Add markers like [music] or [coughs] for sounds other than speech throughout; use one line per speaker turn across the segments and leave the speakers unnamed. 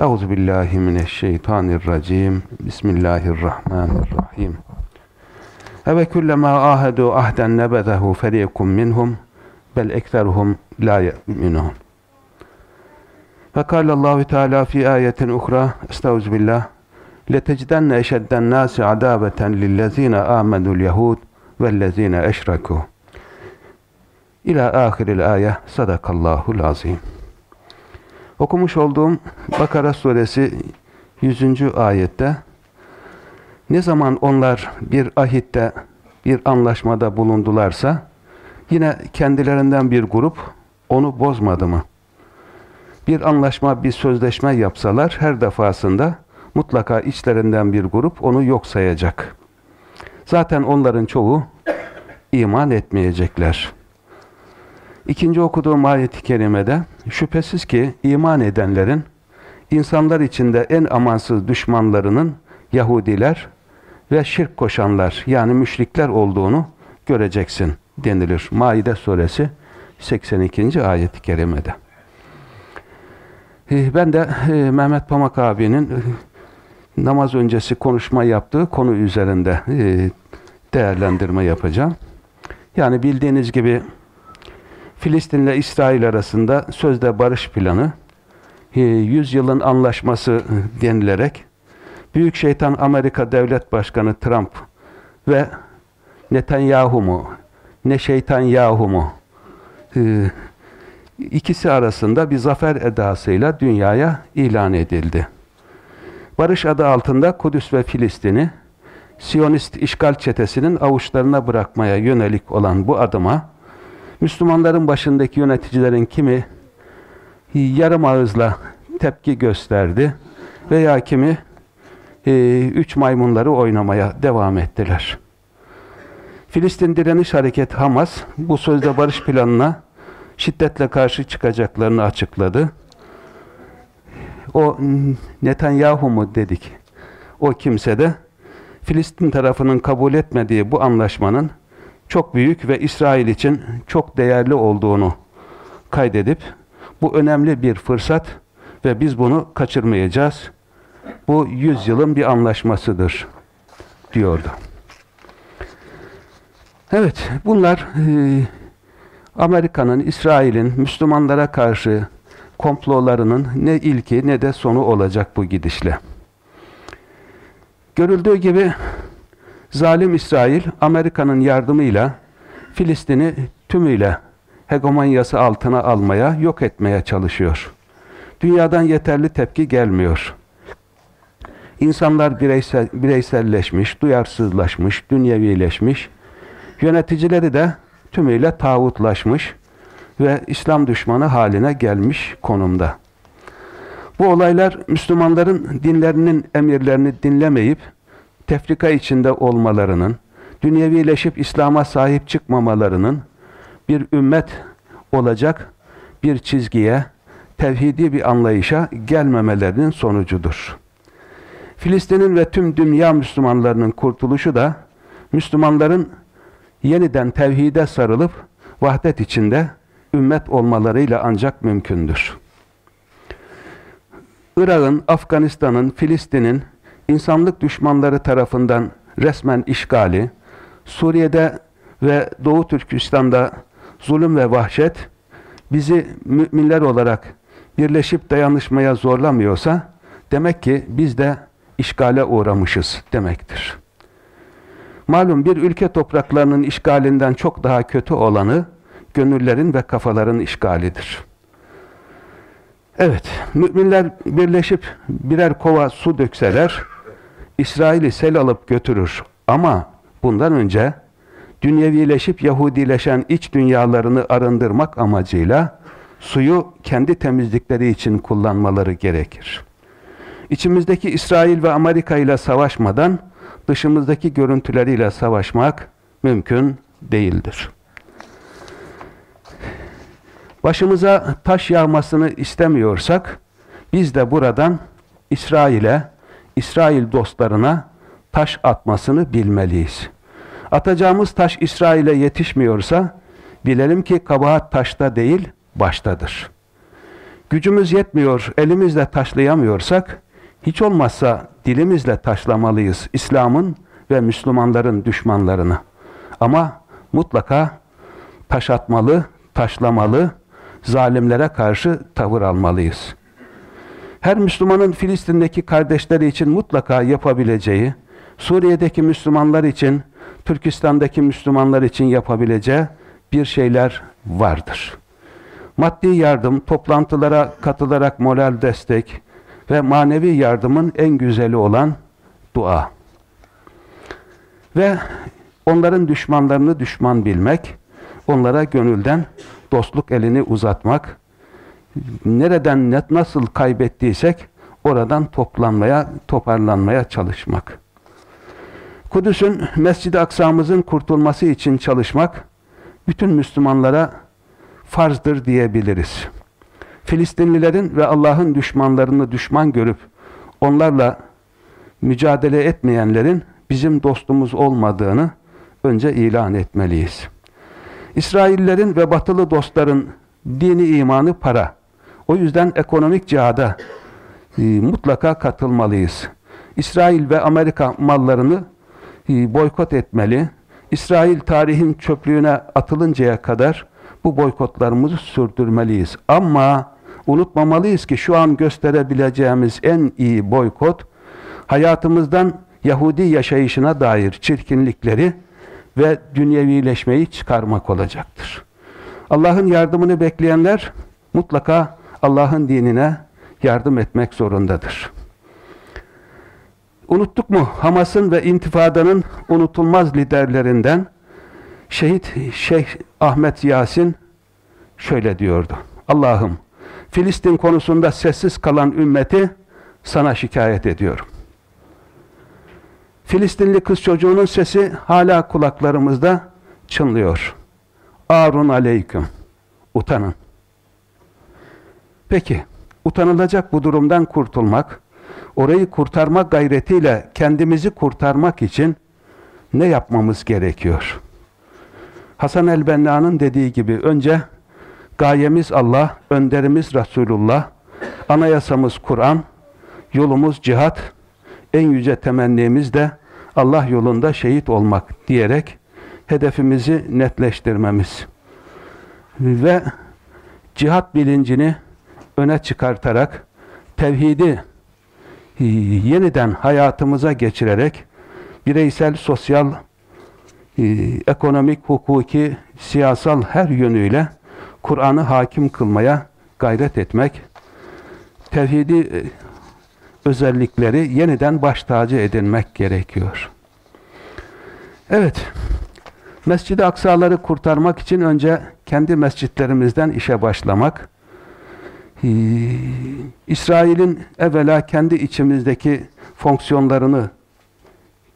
أعوذ بالله من الشيطان الرجيم. بسم الله الرحمن الرحيم. أَوَ كُلَّمَا آهَدُوا عَهْدًا نَبَذَهُ فَرِيقٌ مِّنْهُمْ بَلْ اَكْثَرُهُمْ لَا يَؤْمِنُونَ. فقال الله تعالى في آية أخرى أستعوذ بالله لتجدن أشد الناس عذابة للذين آمنوا اليهود والذين أشركوا. İlâ ahiril ayet sadakallahul azim. Okumuş olduğum Bakara suresi 100. ayette ne zaman onlar bir ahitte, bir anlaşmada bulundularsa, yine kendilerinden bir grup onu bozmadı mı? Bir anlaşma, bir sözleşme yapsalar her defasında mutlaka içlerinden bir grup onu yok sayacak. Zaten onların çoğu iman etmeyecekler. İkinci okuduğum ayet-i kerimede şüphesiz ki iman edenlerin insanlar içinde en amansız düşmanlarının Yahudiler ve şirk koşanlar yani müşrikler olduğunu göreceksin denilir. Maide suresi 82. ayet-i kerimede. Eh, ben de eh, Mehmet Pamak abinin eh, namaz öncesi konuşma yaptığı konu üzerinde değerlendirme yapacağım. Yani bildiğiniz gibi Filistin ile İsrail arasında sözde barış planı, yüzyılın anlaşması denilerek Büyük şeytan Amerika Devlet Başkanı Trump ve Netanyahu mu, ne şeytan Yahu mu ee, ikisi arasında bir zafer edasıyla dünyaya ilan edildi. Barış adı altında Kudüs ve Filistin'i Siyonist işgal çetesinin avuçlarına bırakmaya yönelik olan bu adıma Müslümanların başındaki yöneticilerin kimi yarım ağızla tepki gösterdi veya kimi e, üç maymunları oynamaya devam ettiler. Filistin Direniş Hareket Hamas bu sözde barış planına şiddetle karşı çıkacaklarını açıkladı. O Netanyahu mu dedik? O kimse de Filistin tarafının kabul etmediği bu anlaşmanın çok büyük ve İsrail için çok değerli olduğunu kaydedip bu önemli bir fırsat ve biz bunu kaçırmayacağız bu yüzyılın bir anlaşmasıdır diyordu. Evet, bunlar e, Amerika'nın, İsrail'in Müslümanlara karşı komplolarının ne ilki ne de sonu olacak bu gidişle. Görüldüğü gibi zalim İsrail Amerika'nın yardımıyla Filistin'i tümüyle hegemonyası altına almaya, yok etmeye çalışıyor. Dünyadan yeterli tepki gelmiyor. İnsanlar bireysel, bireyselleşmiş, duyarsızlaşmış, dünyevileşmiş. Yöneticileri de tümüyle tağutlaşmış ve İslam düşmanı haline gelmiş konumda. Bu olaylar Müslümanların dinlerinin emirlerini dinlemeyip tefrika içinde olmalarının, dünyevileşip İslam'a sahip çıkmamalarının bir ümmet olacak bir çizgiye, tevhidi bir anlayışa gelmemelerinin sonucudur. Filistin'in ve tüm dünya Müslümanlarının kurtuluşu da Müslümanların yeniden tevhide sarılıp vahdet içinde ümmet olmalarıyla ancak mümkündür. Irak'ın, Afganistan'ın, Filistin'in insanlık düşmanları tarafından resmen işgali, Suriye'de ve Doğu Türkistan'da zulüm ve vahşet bizi müminler olarak birleşip dayanışmaya zorlamıyorsa demek ki biz de işgale uğramışız demektir. Malum bir ülke topraklarının işgalinden çok daha kötü olanı gönüllerin ve kafaların işgalidir. Evet, müminler birleşip birer kova su dökseler, İsrail'i sel alıp götürür. Ama bundan önce dünyevileşip Yahudileşen iç dünyalarını arındırmak amacıyla suyu kendi temizlikleri için kullanmaları gerekir. İçimizdeki İsrail ve Amerika ile savaşmadan dışımızdaki görüntüleriyle savaşmak mümkün değildir. Başımıza taş yağmasını istemiyorsak biz de buradan İsrail'e, İsrail dostlarına taş atmasını bilmeliyiz. Atacağımız taş İsrail'e yetişmiyorsa bilelim ki kabahat taşta değil baştadır. Gücümüz yetmiyor, elimizle taşlayamıyorsak hiç olmazsa dilimizle taşlamalıyız İslam'ın ve Müslümanların düşmanlarını. Ama mutlaka taş atmalı, taşlamalı, zalimlere karşı tavır almalıyız. Her Müslümanın Filistin'deki kardeşleri için mutlaka yapabileceği, Suriye'deki Müslümanlar için, Türkistan'daki Müslümanlar için yapabileceği bir şeyler vardır. Maddi yardım, toplantılara katılarak moral destek ve manevi yardımın en güzeli olan dua. Ve onların düşmanlarını düşman bilmek, onlara gönülden dostluk elini uzatmak, nereden net nasıl kaybettiysek oradan toplanmaya, toparlanmaya çalışmak. Kudüs'ün, Mescid-i Aksa'mızın kurtulması için çalışmak, bütün Müslümanlara farzdır diyebiliriz. Filistinlilerin ve Allah'ın düşmanlarını düşman görüp onlarla mücadele etmeyenlerin bizim dostumuz olmadığını önce ilan etmeliyiz. İsraillerin ve batılı dostların dini imanı para. O yüzden ekonomik cihada e, mutlaka katılmalıyız. İsrail ve Amerika mallarını e, boykot etmeli. İsrail tarihin çöplüğüne atılıncaya kadar bu boykotlarımızı sürdürmeliyiz. Ama unutmamalıyız ki şu an gösterebileceğimiz en iyi boykot hayatımızdan Yahudi yaşayışına dair çirkinlikleri ve dünyevileşmeyi çıkarmak olacaktır. Allah'ın yardımını bekleyenler mutlaka Allah'ın dinine yardım etmek zorundadır. Unuttuk mu? Hamas'ın ve intifadanın unutulmaz liderlerinden şehit Şeyh Ahmet Yasin şöyle diyordu. Allah'ım Filistin konusunda sessiz kalan ümmeti sana şikayet ediyorum. Filistinli kız çocuğunun sesi hala kulaklarımızda çınlıyor. Arun aleyküm. Utanın. Peki, utanılacak bu durumdan kurtulmak, orayı kurtarmak gayretiyle kendimizi kurtarmak için ne yapmamız gerekiyor? Hasan el-Benna'nın dediği gibi önce gayemiz Allah, önderimiz Resulullah, anayasamız Kur'an, yolumuz cihat, en yüce temennimiz de Allah yolunda şehit olmak diyerek hedefimizi netleştirmemiz ve cihat bilincini öne çıkartarak tevhidi yeniden hayatımıza geçirerek bireysel, sosyal, ekonomik, hukuki, siyasal her yönüyle Kur'an'ı hakim kılmaya gayret etmek, tevhidi e, özellikleri yeniden baş tacı edinmek gerekiyor. Evet, Mescid-i Aksaları kurtarmak için önce kendi mescitlerimizden işe başlamak, İsrail'in evvela kendi içimizdeki fonksiyonlarını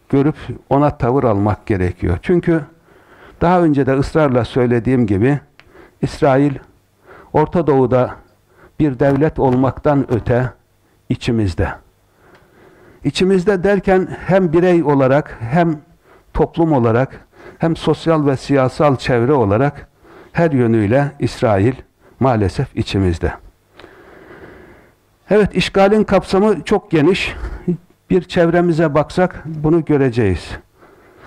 görüp ona tavır almak gerekiyor. Çünkü daha önce de ısrarla söylediğim gibi İsrail Orta Doğu'da bir devlet olmaktan öte içimizde. İçimizde derken hem birey olarak hem toplum olarak hem sosyal ve siyasal çevre olarak her yönüyle İsrail maalesef içimizde. Evet, işgalin kapsamı çok geniş. Bir çevremize baksak bunu göreceğiz.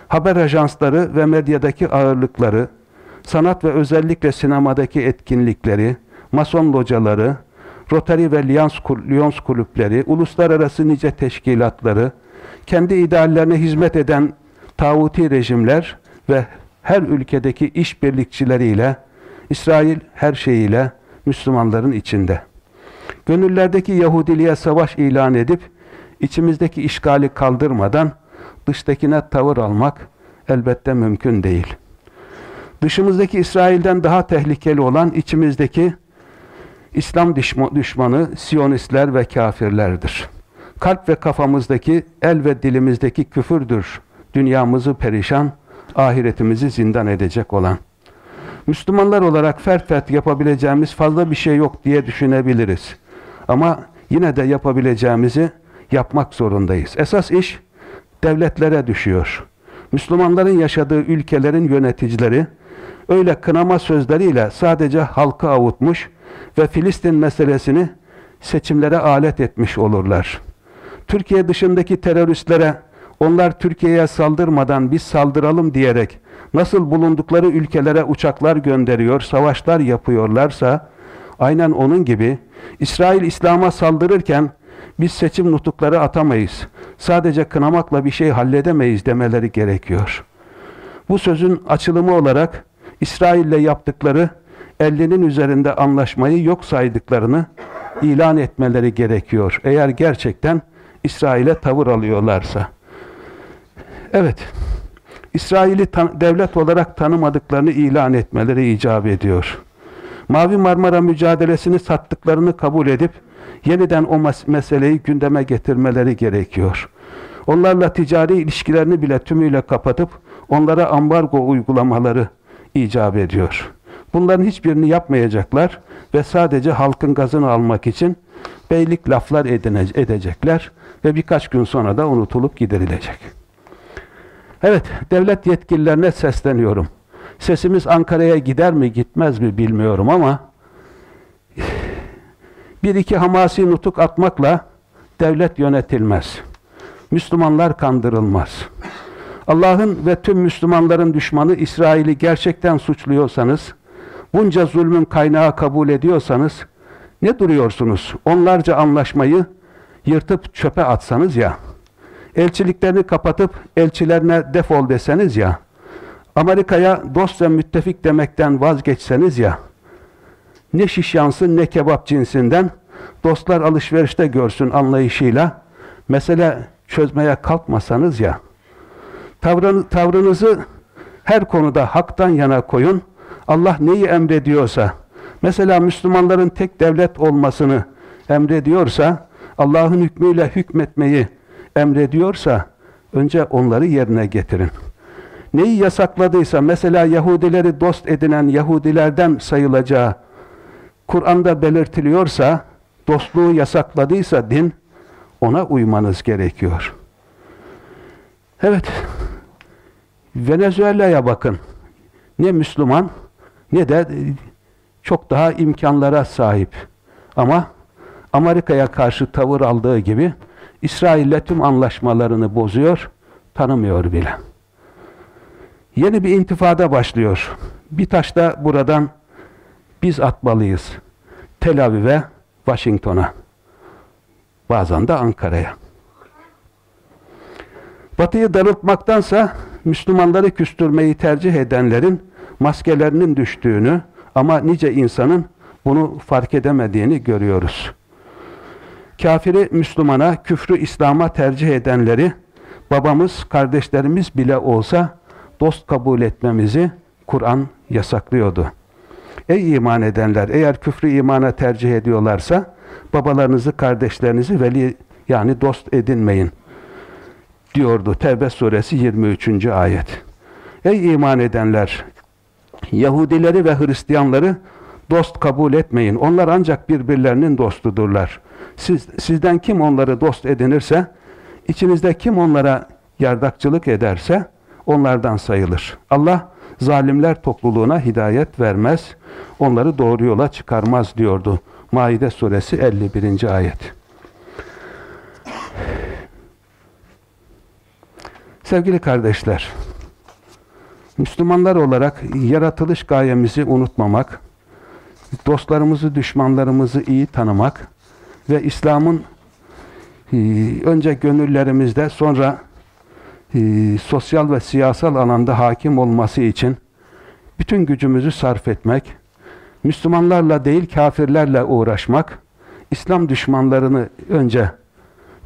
Haber ajansları ve medyadaki ağırlıkları, sanat ve özellikle sinemadaki etkinlikleri, mason locaları, Rotary ve Lyons kulüpleri, uluslararası nice teşkilatları, kendi ideallerine hizmet eden tağuti rejimler ve her ülkedeki işbirlikçileriyle, İsrail her şeyiyle Müslümanların içinde. Gönüllerdeki Yahudiliğe savaş ilan edip, içimizdeki işgali kaldırmadan dıştakine tavır almak elbette mümkün değil. Dışımızdaki İsrail'den daha tehlikeli olan içimizdeki İslam düşmanı Siyonistler ve kafirlerdir. Kalp ve kafamızdaki, el ve dilimizdeki küfürdür. Dünyamızı perişan, ahiretimizi zindan edecek olan. Müslümanlar olarak fert fert yapabileceğimiz fazla bir şey yok diye düşünebiliriz. Ama yine de yapabileceğimizi yapmak zorundayız. Esas iş devletlere düşüyor. Müslümanların yaşadığı ülkelerin yöneticileri öyle kınama sözleriyle sadece halkı avutmuş ve Filistin meselesini seçimlere alet etmiş olurlar. Türkiye dışındaki teröristlere onlar Türkiye'ye saldırmadan biz saldıralım diyerek nasıl bulundukları ülkelere uçaklar gönderiyor, savaşlar yapıyorlarsa aynen onun gibi İsrail İslam'a saldırırken biz seçim nutukları atamayız. Sadece kınamakla bir şey halledemeyiz demeleri gerekiyor. Bu sözün açılımı olarak İsrail'le yaptıkları 50'nin üzerinde anlaşmayı yok saydıklarını ilan etmeleri gerekiyor. Eğer gerçekten İsrail'e tavır alıyorlarsa. Evet, İsrail'i devlet olarak tanımadıklarını ilan etmeleri icap ediyor. Mavi Marmara mücadelesini sattıklarını kabul edip yeniden o mes meseleyi gündeme getirmeleri gerekiyor. Onlarla ticari ilişkilerini bile tümüyle kapatıp onlara ambargo uygulamaları icap ediyor. Bunların hiçbirini yapmayacaklar ve sadece halkın gazını almak için beylik laflar edecekler ve birkaç gün sonra da unutulup giderilecek. Evet, devlet yetkililerine sesleniyorum. Sesimiz Ankara'ya gider mi gitmez mi bilmiyorum ama bir iki hamasi nutuk atmakla devlet yönetilmez. Müslümanlar kandırılmaz. Allah'ın ve tüm Müslümanların düşmanı İsrail'i gerçekten suçluyorsanız, bunca zulmün kaynağı kabul ediyorsanız, ne duruyorsunuz? Onlarca anlaşmayı yırtıp çöpe atsanız ya, elçiliklerini kapatıp elçilerine defol deseniz ya, Amerika'ya dost ve müttefik demekten vazgeçseniz ya, ne şiş yansın ne kebap cinsinden, dostlar alışverişte görsün anlayışıyla, mesele çözmeye kalkmasanız ya, tavrını, tavrınızı her konuda haktan yana koyun, Allah neyi emrediyorsa, mesela Müslümanların tek devlet olmasını emrediyorsa, Allah'ın hükmüyle hükmetmeyi emrediyorsa, önce onları yerine getirin. Neyi yasakladıysa, mesela Yahudileri dost edinen Yahudilerden sayılacağı Kur'an'da belirtiliyorsa, dostluğu yasakladıysa din, ona uymanız gerekiyor. Evet, Venezuela'ya bakın. Ne Müslüman, ne de çok daha imkanlara sahip. Ama Amerika'ya karşı tavır aldığı gibi İsrail'le tüm anlaşmalarını bozuyor, tanımıyor bile. Yeni bir intifada başlıyor. Bir taş da buradan biz atmalıyız. Tel Aviv'e, Washington'a. Bazen de Ankara'ya. Batıyı darıltmaktansa Müslümanları küstürmeyi tercih edenlerin maskelerinin düştüğünü ama nice insanın bunu fark edemediğini görüyoruz. Kafiri Müslümana, küfrü İslam'a tercih edenleri babamız, kardeşlerimiz bile olsa dost kabul etmemizi Kur'an yasaklıyordu. Ey iman edenler, eğer küfrü imana tercih ediyorlarsa babalarınızı, kardeşlerinizi veli yani dost edinmeyin diyordu. Tevbe suresi 23. ayet. Ey iman edenler! Yahudileri ve Hristiyanları dost kabul etmeyin. Onlar ancak birbirlerinin dostudurlar. Siz, sizden kim onları dost edinirse, içinizde kim onlara yardakçılık ederse, onlardan sayılır. Allah, zalimler topluluğuna hidayet vermez, onları doğru yola çıkarmaz diyordu. Maide suresi 51. ayet. Sevgili kardeşler, Müslümanlar olarak yaratılış gayemizi unutmamak, dostlarımızı, düşmanlarımızı iyi tanımak ve İslam'ın e, önce gönüllerimizde sonra e, sosyal ve siyasal alanda hakim olması için bütün gücümüzü sarf etmek, Müslümanlarla değil kafirlerle uğraşmak, İslam düşmanlarını önce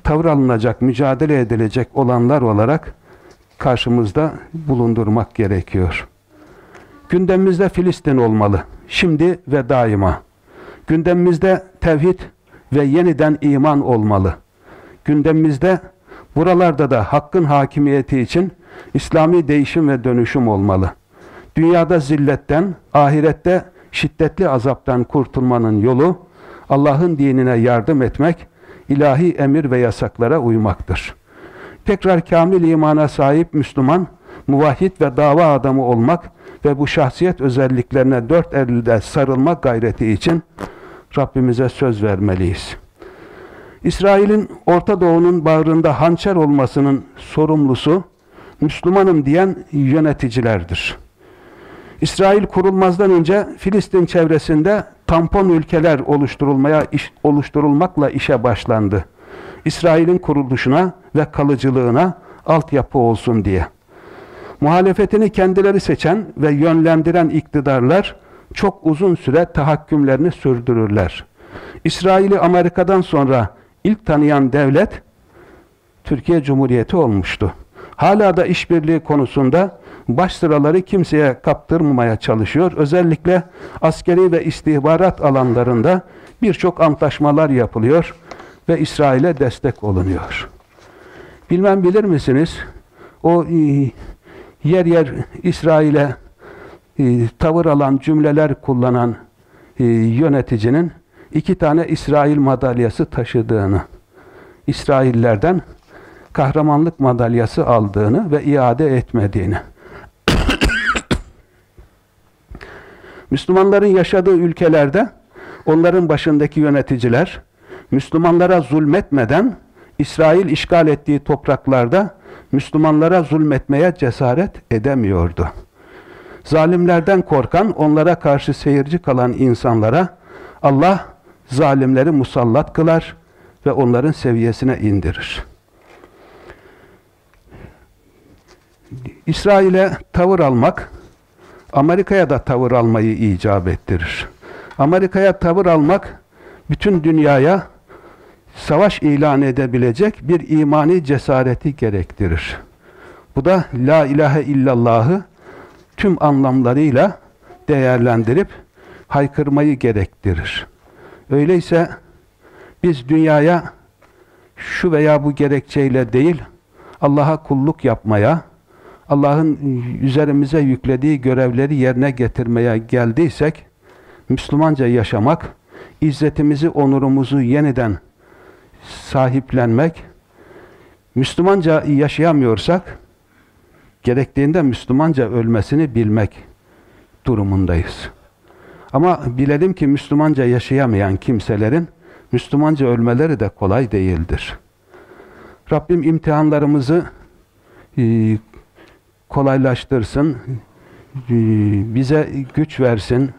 tavır alınacak, mücadele edilecek olanlar olarak karşımızda bulundurmak gerekiyor. Gündemimizde Filistin olmalı. Şimdi ve daima. Gündemimizde tevhid ve yeniden iman olmalı. Gündemimizde buralarda da hakkın hakimiyeti için İslami değişim ve dönüşüm olmalı. Dünyada zilletten, ahirette şiddetli azaptan kurtulmanın yolu Allah'ın dinine yardım etmek, ilahi emir ve yasaklara uymaktır. Tekrar kamil imana sahip Müslüman, muvahhid ve dava adamı olmak ve bu şahsiyet özelliklerine dört elde sarılmak gayreti için Rabbimize söz vermeliyiz. İsrail'in Orta Doğu'nun bağrında hançer olmasının sorumlusu Müslümanım diyen yöneticilerdir. İsrail kurulmazdan önce Filistin çevresinde tampon ülkeler oluşturulmaya iş, oluşturulmakla işe başlandı. İsrail'in kuruluşuna ve kalıcılığına altyapı olsun diye. Muhalefetini kendileri seçen ve yönlendiren iktidarlar çok uzun süre tahakkümlerini sürdürürler. İsrail'i Amerika'dan sonra ilk tanıyan devlet Türkiye Cumhuriyeti olmuştu. Hala da işbirliği konusunda baş sıraları kimseye kaptırmamaya çalışıyor. Özellikle askeri ve istihbarat alanlarında birçok antlaşmalar yapılıyor ve İsrail'e destek olunuyor. Bilmem bilir misiniz? O e, yer yer İsrail'e e, tavır alan cümleler kullanan e, yöneticinin iki tane İsrail madalyası taşıdığını, İsraillerden kahramanlık madalyası aldığını ve iade etmediğini. [coughs] Müslümanların yaşadığı ülkelerde onların başındaki yöneticiler Müslümanlara zulmetmeden İsrail işgal ettiği topraklarda Müslümanlara zulmetmeye cesaret edemiyordu. Zalimlerden korkan, onlara karşı seyirci kalan insanlara Allah zalimleri musallat kılar ve onların seviyesine indirir. İsrail'e tavır almak, Amerika'ya da tavır almayı icap ettirir. Amerika'ya tavır almak, bütün dünyaya savaş ilan edebilecek bir imani cesareti gerektirir. Bu da La ilahe illallahı tüm anlamlarıyla değerlendirip haykırmayı gerektirir. Öyleyse biz dünyaya şu veya bu gerekçeyle değil, Allah'a kulluk yapmaya, Allah'ın üzerimize yüklediği görevleri yerine getirmeye geldiysek, Müslümanca yaşamak, izzetimizi, onurumuzu yeniden sahiplenmek, Müslümanca yaşayamıyorsak, gerektiğinde Müslümanca ölmesini bilmek durumundayız. Ama bilelim ki Müslümanca yaşayamayan kimselerin Müslümanca ölmeleri de kolay değildir. Rabbim imtihanlarımızı e, kolaylaştırsın, e, bize güç versin,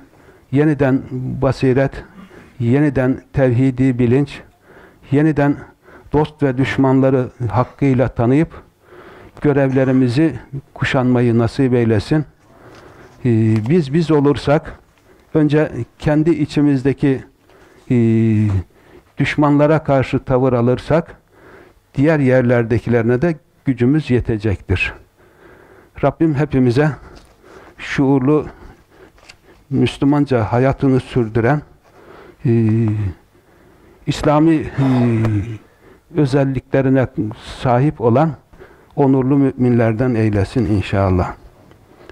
yeniden basiret, yeniden tevhidi bilinç, yeniden dost ve düşmanları hakkıyla tanıyıp görevlerimizi kuşanmayı nasip eylesin. Ee, biz biz olursak önce kendi içimizdeki e, düşmanlara karşı tavır alırsak diğer yerlerdekilerine de gücümüz yetecektir. Rabbim hepimize şuurlu Müslümanca hayatını sürdüren e, İslami e, özelliklerine sahip olan onurlu müminlerden eylesin inşallah.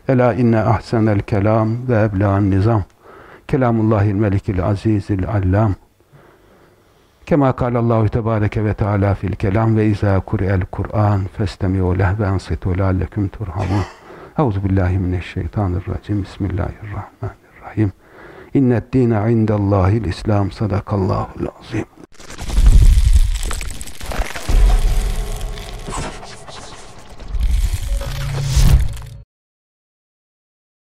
Ela inne ahsenel kelam ve ebla'n nizam. Kelamullahil melikil azizil allam. Kema kâlallahu tebâreke ve teâlâ fil kelam ve izâ kuri'el Kur'an festemi'u leh ve ansitu leallekum turhamun. Euzu billahi mineşşeytanirracim. Bismillahirrahmanirrahim. İnned dîne indellâhil İslam. Sadakallâhul azîm.